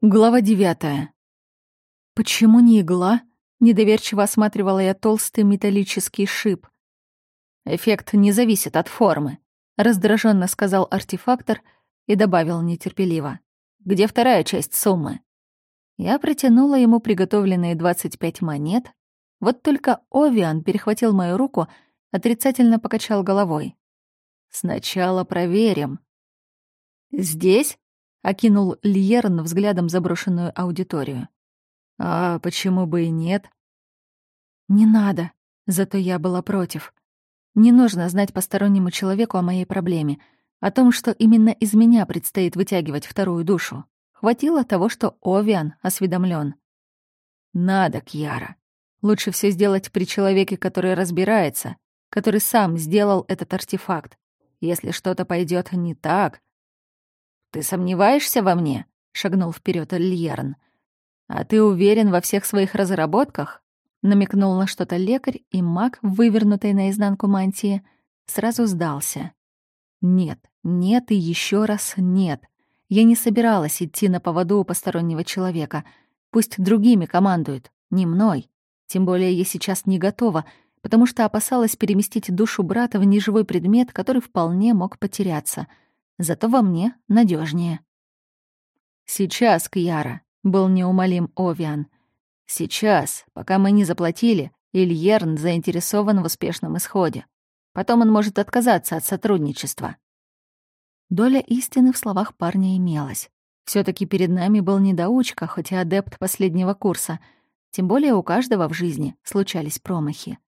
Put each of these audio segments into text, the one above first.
Глава девятая. Почему не игла? Недоверчиво осматривала я толстый металлический шип. Эффект не зависит от формы, раздраженно сказал артефактор и добавил нетерпеливо. Где вторая часть суммы? Я протянула ему приготовленные 25 монет. Вот только Овиан перехватил мою руку, отрицательно покачал головой. Сначала проверим. Здесь окинул Льерн взглядом заброшенную аудиторию. «А почему бы и нет?» «Не надо», зато я была против. Не нужно знать постороннему человеку о моей проблеме, о том, что именно из меня предстоит вытягивать вторую душу. Хватило того, что Овиан осведомлен. «Надо, Кьяра. Лучше все сделать при человеке, который разбирается, который сам сделал этот артефакт. Если что-то пойдет не так, «Ты сомневаешься во мне?» — шагнул вперед Льерн. «А ты уверен во всех своих разработках?» Намекнул на что-то лекарь, и маг, вывернутой наизнанку мантии, сразу сдался. «Нет, нет и еще раз нет. Я не собиралась идти на поводу у постороннего человека. Пусть другими командуют, не мной. Тем более я сейчас не готова, потому что опасалась переместить душу брата в неживой предмет, который вполне мог потеряться — Зато во мне надежнее. «Сейчас, Кьяра», — был неумолим Овиан. «Сейчас, пока мы не заплатили, Ильерн заинтересован в успешном исходе. Потом он может отказаться от сотрудничества». Доля истины в словах парня имелась. все таки перед нами был недоучка, хоть и адепт последнего курса. Тем более у каждого в жизни случались промахи.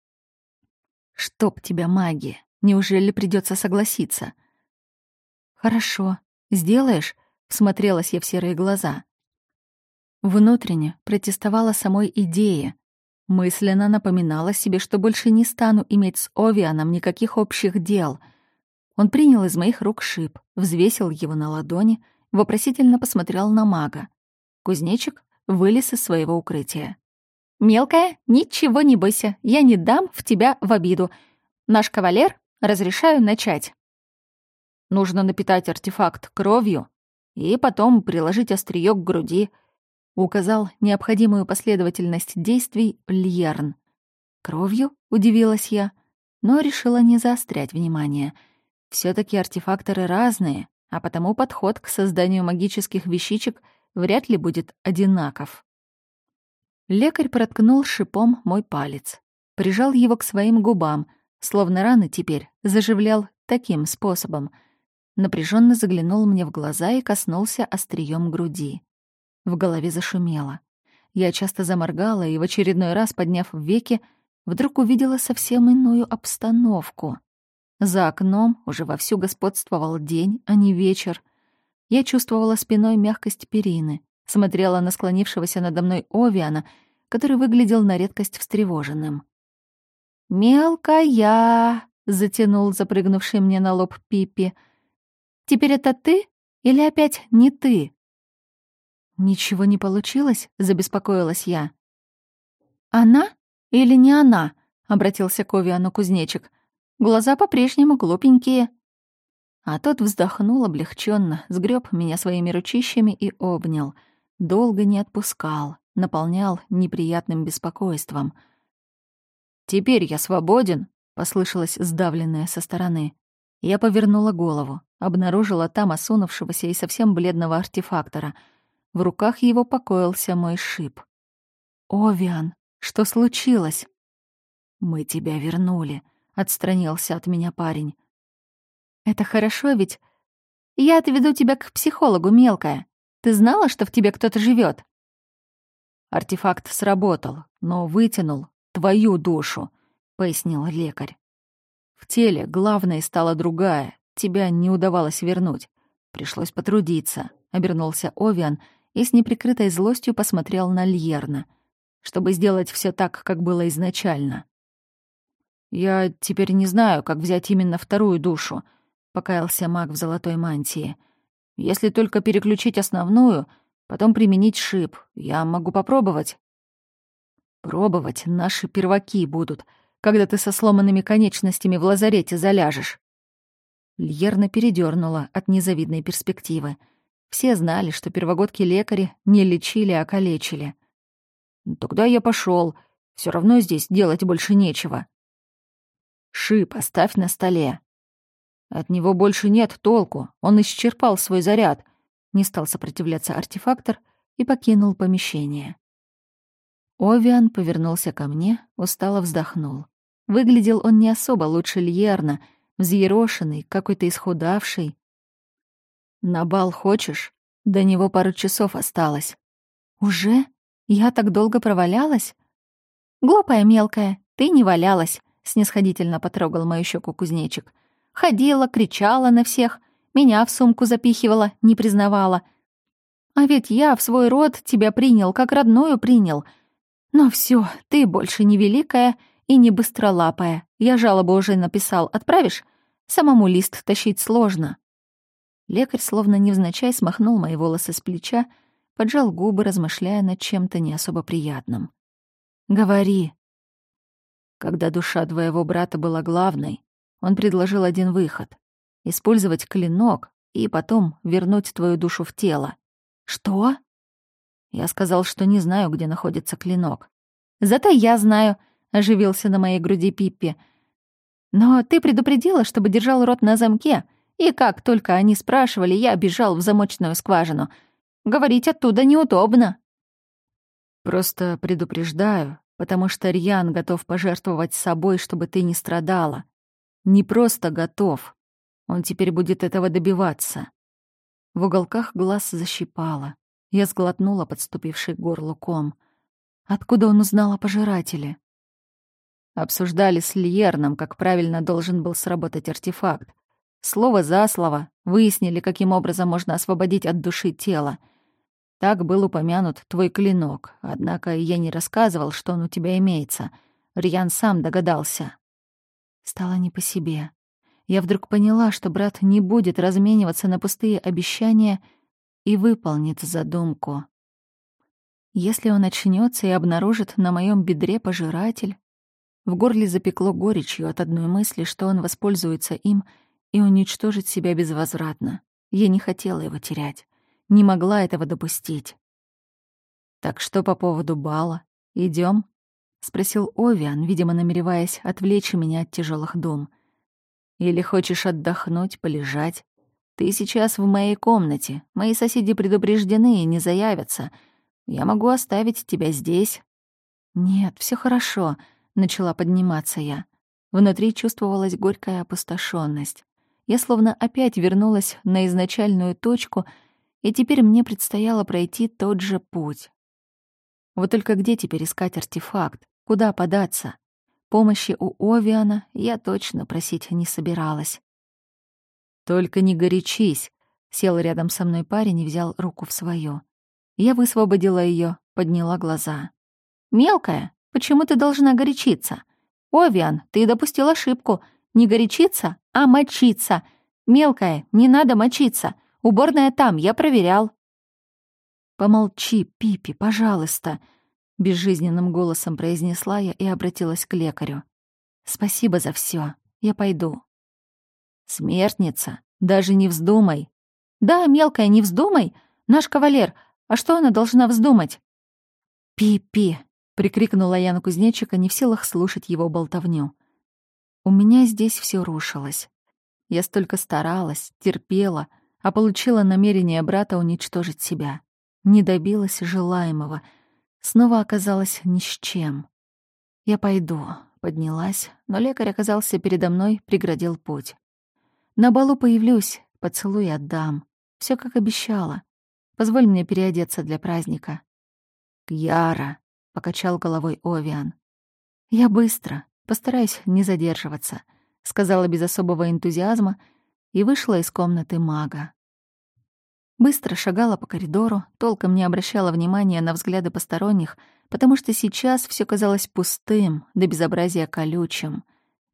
«Чтоб тебя магия! Неужели придется согласиться?» «Хорошо. Сделаешь?» — всмотрелась я в серые глаза. Внутренне протестовала самой идея. Мысленно напоминала себе, что больше не стану иметь с Овианом никаких общих дел. Он принял из моих рук шип, взвесил его на ладони, вопросительно посмотрел на мага. Кузнечик вылез из своего укрытия. «Мелкая, ничего не бойся, я не дам в тебя в обиду. Наш кавалер разрешаю начать». Нужно напитать артефакт кровью и потом приложить острие к груди. Указал необходимую последовательность действий Льерн. «Кровью?» — удивилась я, но решила не заострять внимание. все таки артефакторы разные, а потому подход к созданию магических вещичек вряд ли будет одинаков. Лекарь проткнул шипом мой палец, прижал его к своим губам, словно раны теперь заживлял таким способом — напряженно заглянул мне в глаза и коснулся острием груди. В голове зашумело. Я часто заморгала и в очередной раз, подняв веки, вдруг увидела совсем иную обстановку. За окном уже вовсю господствовал день, а не вечер. Я чувствовала спиной мягкость перины, смотрела на склонившегося надо мной Овиана, который выглядел на редкость встревоженным. «Мелкая!» — затянул запрыгнувший мне на лоб Пипи — Теперь это ты или опять не ты?» «Ничего не получилось?» — забеспокоилась я. «Она или не она?» — обратился к Овиану кузнечик. «Глаза по-прежнему глупенькие». А тот вздохнул облегченно, сгреб меня своими ручищами и обнял. Долго не отпускал, наполнял неприятным беспокойством. «Теперь я свободен», — послышалось сдавленное со стороны. Я повернула голову, обнаружила там осунувшегося и совсем бледного артефактора. В руках его покоился мой шип. «Овиан, что случилось?» «Мы тебя вернули», — отстранился от меня парень. «Это хорошо ведь? Я отведу тебя к психологу, мелкая. Ты знала, что в тебе кто-то живет? «Артефакт сработал, но вытянул твою душу», — пояснил лекарь. В теле главной стала другая, тебя не удавалось вернуть. Пришлось потрудиться», — обернулся Овиан и с неприкрытой злостью посмотрел на Льерна, чтобы сделать все так, как было изначально. «Я теперь не знаю, как взять именно вторую душу», — покаялся маг в золотой мантии. «Если только переключить основную, потом применить шип, я могу попробовать». «Пробовать наши перваки будут», когда ты со сломанными конечностями в лазарете заляжешь». Льерна передернула от незавидной перспективы. Все знали, что первогодки-лекари не лечили, а калечили. «Ну, «Тогда я пошел. Все равно здесь делать больше нечего». «Шип оставь на столе». «От него больше нет толку. Он исчерпал свой заряд». Не стал сопротивляться артефактор и покинул помещение. Овиан повернулся ко мне, устало вздохнул. Выглядел он не особо лучше Льерна, взъерошенный, какой-то исхудавший. «На бал хочешь? До него пару часов осталось». «Уже? Я так долго провалялась?» «Глупая мелкая, ты не валялась», — снисходительно потрогал мою щеку кузнечик. «Ходила, кричала на всех, меня в сумку запихивала, не признавала. А ведь я в свой род тебя принял, как родную принял. Но все, ты больше не великая и не быстролапая. Я жалобу уже написал. Отправишь? Самому лист тащить сложно». Лекарь словно невзначай смахнул мои волосы с плеча, поджал губы, размышляя над чем-то не особо приятным. «Говори». Когда душа твоего брата была главной, он предложил один выход — использовать клинок и потом вернуть твою душу в тело. «Что?» Я сказал, что не знаю, где находится клинок. «Зато я знаю», — оживился на моей груди Пиппи. «Но ты предупредила, чтобы держал рот на замке, и как только они спрашивали, я бежал в замочную скважину. Говорить оттуда неудобно». «Просто предупреждаю, потому что Рьян готов пожертвовать собой, чтобы ты не страдала. Не просто готов. Он теперь будет этого добиваться». В уголках глаз защипало. Я сглотнула подступивший к горлу ком. Откуда он узнал о пожирателе? Обсуждали с Льерном, как правильно должен был сработать артефакт. Слово за слово выяснили, каким образом можно освободить от души тело. Так был упомянут твой клинок, однако я не рассказывал, что он у тебя имеется. Рьян сам догадался. Стало не по себе. Я вдруг поняла, что брат не будет размениваться на пустые обещания и выполнит задумку. Если он очнется и обнаружит на моем бедре пожиратель, в горле запекло горечью от одной мысли, что он воспользуется им и уничтожит себя безвозвратно. Я не хотела его терять, не могла этого допустить. «Так что по поводу бала? Идем? спросил Овиан, видимо, намереваясь отвлечь меня от тяжелых дум. «Или хочешь отдохнуть, полежать? Ты сейчас в моей комнате. Мои соседи предупреждены и не заявятся. Я могу оставить тебя здесь». «Нет, все хорошо», начала подниматься я. Внутри чувствовалась горькая опустошенность. Я словно опять вернулась на изначальную точку, и теперь мне предстояло пройти тот же путь. Вот только где теперь искать артефакт? Куда податься? Помощи у Овиана я точно просить не собиралась. «Только не горячись», — сел рядом со мной парень и взял руку в свою. Я высвободила ее, подняла глаза. «Мелкая, Почему ты должна горячиться? Овиан, ты допустил ошибку. Не горячиться, а мочиться. Мелкая, не надо мочиться. Уборная там, я проверял. Помолчи, Пипи, пожалуйста, безжизненным голосом произнесла я и обратилась к лекарю. Спасибо за все. Я пойду. Смертница, даже не вздумай. Да, мелкая, не вздумай. Наш кавалер, а что она должна вздумать? Пипи, прикрикнула я на кузнечика, не в силах слушать его болтовню. У меня здесь все рушилось. Я столько старалась, терпела, а получила намерение брата уничтожить себя. Не добилась желаемого. Снова оказалась ни с чем. Я пойду, поднялась, но лекарь оказался передо мной, преградил путь. На балу появлюсь, поцелуй отдам. Все как обещала. Позволь мне переодеться для праздника. Кьяра, — покачал головой Овиан. «Я быстро, постараюсь не задерживаться», — сказала без особого энтузиазма и вышла из комнаты мага. Быстро шагала по коридору, толком не обращала внимания на взгляды посторонних, потому что сейчас все казалось пустым, до безобразия колючим.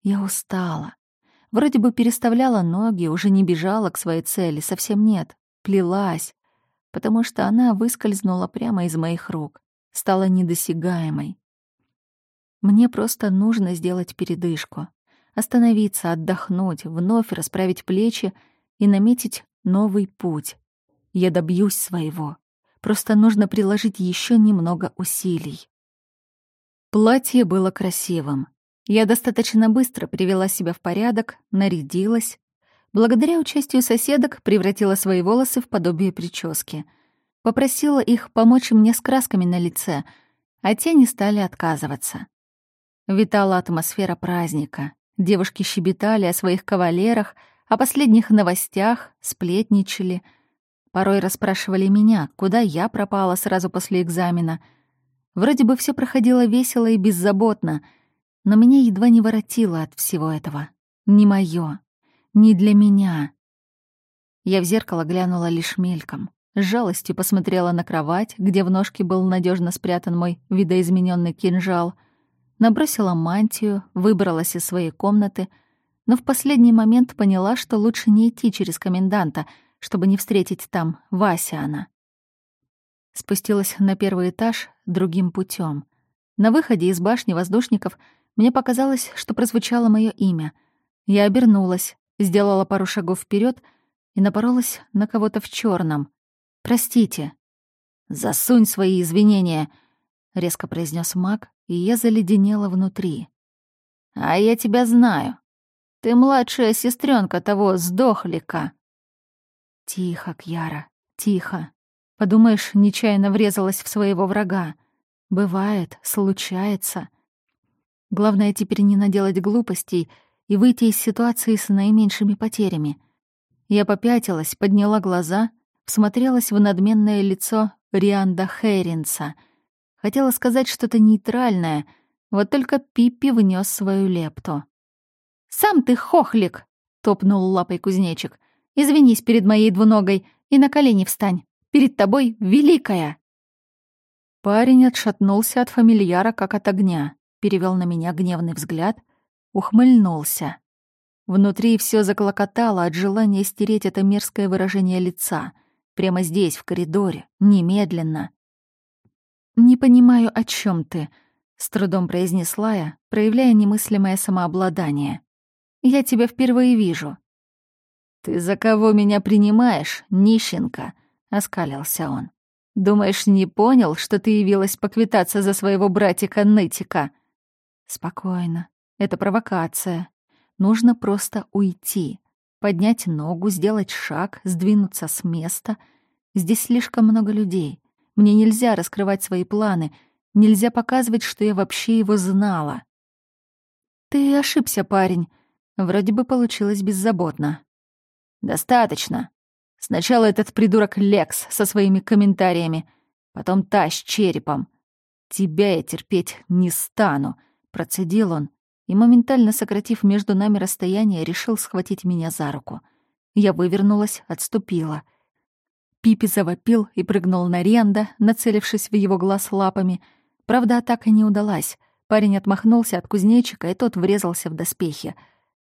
Я устала. Вроде бы переставляла ноги, уже не бежала к своей цели, совсем нет, плелась, потому что она выскользнула прямо из моих рук стала недосягаемой. Мне просто нужно сделать передышку, остановиться, отдохнуть, вновь расправить плечи и наметить новый путь. Я добьюсь своего. Просто нужно приложить еще немного усилий. Платье было красивым. Я достаточно быстро привела себя в порядок, нарядилась. Благодаря участию соседок превратила свои волосы в подобие прически. Попросила их помочь мне с красками на лице, а те не стали отказываться. Витала атмосфера праздника. Девушки щебетали о своих кавалерах, о последних новостях, сплетничали. Порой расспрашивали меня, куда я пропала сразу после экзамена. Вроде бы все проходило весело и беззаботно, но меня едва не воротило от всего этого. Не моё, не для меня. Я в зеркало глянула лишь мельком. С жалостью посмотрела на кровать, где в ножке был надежно спрятан мой видоизмененный кинжал — Набросила мантию, выбралась из своей комнаты, но в последний момент поняла, что лучше не идти через коменданта, чтобы не встретить там Васяна. Спустилась на первый этаж другим путем. На выходе из башни воздушников мне показалось, что прозвучало мое имя. Я обернулась, сделала пару шагов вперед и напоролась на кого-то в черном. «Простите». «Засунь свои извинения», — резко произнес маг, и я заледенела внутри. «А я тебя знаю. Ты младшая сестренка того сдохлика». «Тихо, Кьяра, тихо. Подумаешь, нечаянно врезалась в своего врага. Бывает, случается. Главное теперь не наделать глупостей и выйти из ситуации с наименьшими потерями. Я попятилась, подняла глаза, всмотрелась в надменное лицо Рианда Хейринса — Хотела сказать что-то нейтральное, вот только Пиппи внес свою лепту. «Сам ты хохлик!» — топнул лапой кузнечик. «Извинись перед моей двуногой и на колени встань. Перед тобой великая!» Парень отшатнулся от фамильяра, как от огня, перевел на меня гневный взгляд, ухмыльнулся. Внутри все заклокотало от желания стереть это мерзкое выражение лица. Прямо здесь, в коридоре, немедленно. «Не понимаю, о чем ты», — с трудом произнесла я, проявляя немыслимое самообладание. «Я тебя впервые вижу». «Ты за кого меня принимаешь, нищенка?» — оскалился он. «Думаешь, не понял, что ты явилась поквитаться за своего братика-нытика?» «Спокойно. Это провокация. Нужно просто уйти, поднять ногу, сделать шаг, сдвинуться с места. Здесь слишком много людей. Мне нельзя раскрывать свои планы, нельзя показывать, что я вообще его знала. Ты ошибся, парень. Вроде бы получилось беззаботно. Достаточно. Сначала этот придурок Лекс со своими комментариями, потом та с черепом. Тебя я терпеть не стану, процедил он и, моментально сократив между нами расстояние, решил схватить меня за руку. Я вывернулась, отступила — Пипи завопил и прыгнул на Ренда, нацелившись в его глаз лапами. Правда, атака не удалась. Парень отмахнулся от кузнечика, и тот врезался в доспехи.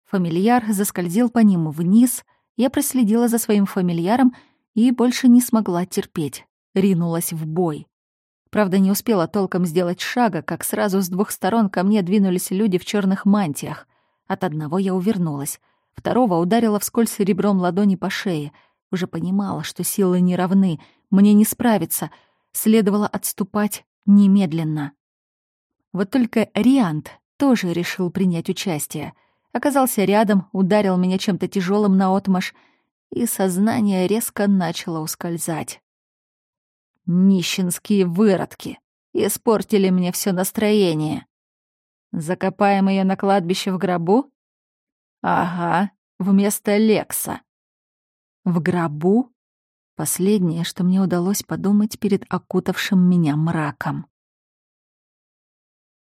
Фамильяр заскользил по ним вниз. Я проследила за своим фамильяром и больше не смогла терпеть. Ринулась в бой. Правда, не успела толком сделать шага, как сразу с двух сторон ко мне двинулись люди в черных мантиях. От одного я увернулась. Второго ударила вскользь ребром ладони по шее — уже понимала, что силы не равны, мне не справиться. Следовало отступать немедленно. Вот только Риант тоже решил принять участие. Оказался рядом, ударил меня чем-то тяжелым на отмаш, и сознание резко начало ускользать. Нищенские выродки испортили мне все настроение. Закопаем ее на кладбище в гробу? Ага, вместо Лекса. В гробу? Последнее, что мне удалось подумать перед окутавшим меня мраком.